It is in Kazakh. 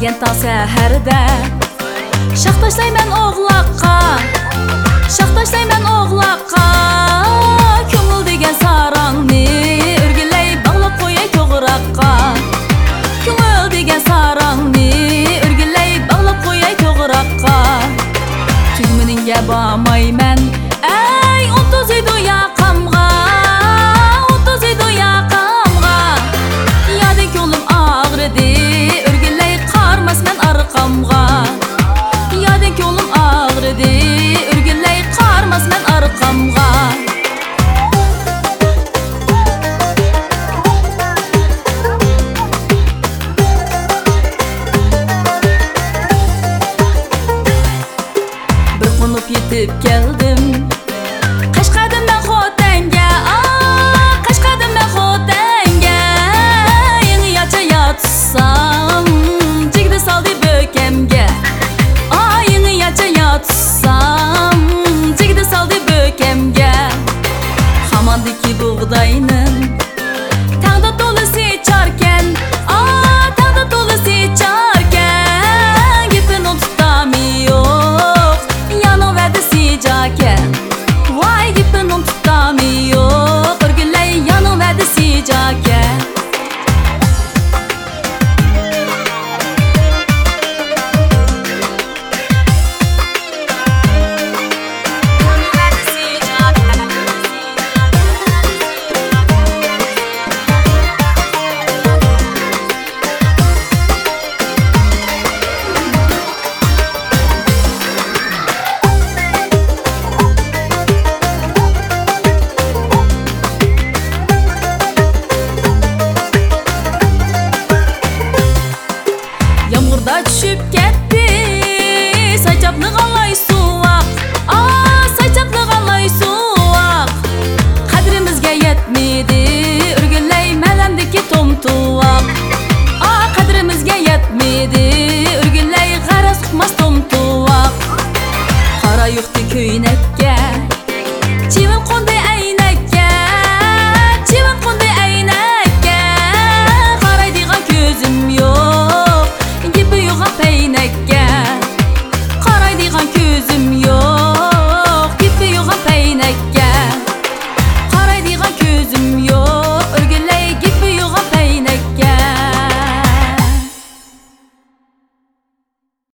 келген тал сәһәрді шақташлаймын оғлаққа мен оғлаққа көңіл деген сараңны үргілей бағлап қояй тоғыраққа көңіл деген сараңны үргілей бағлап қояй тоғыраққа түгімініңге бамаймын адамға бір құнып етіп келдім hesaplı kal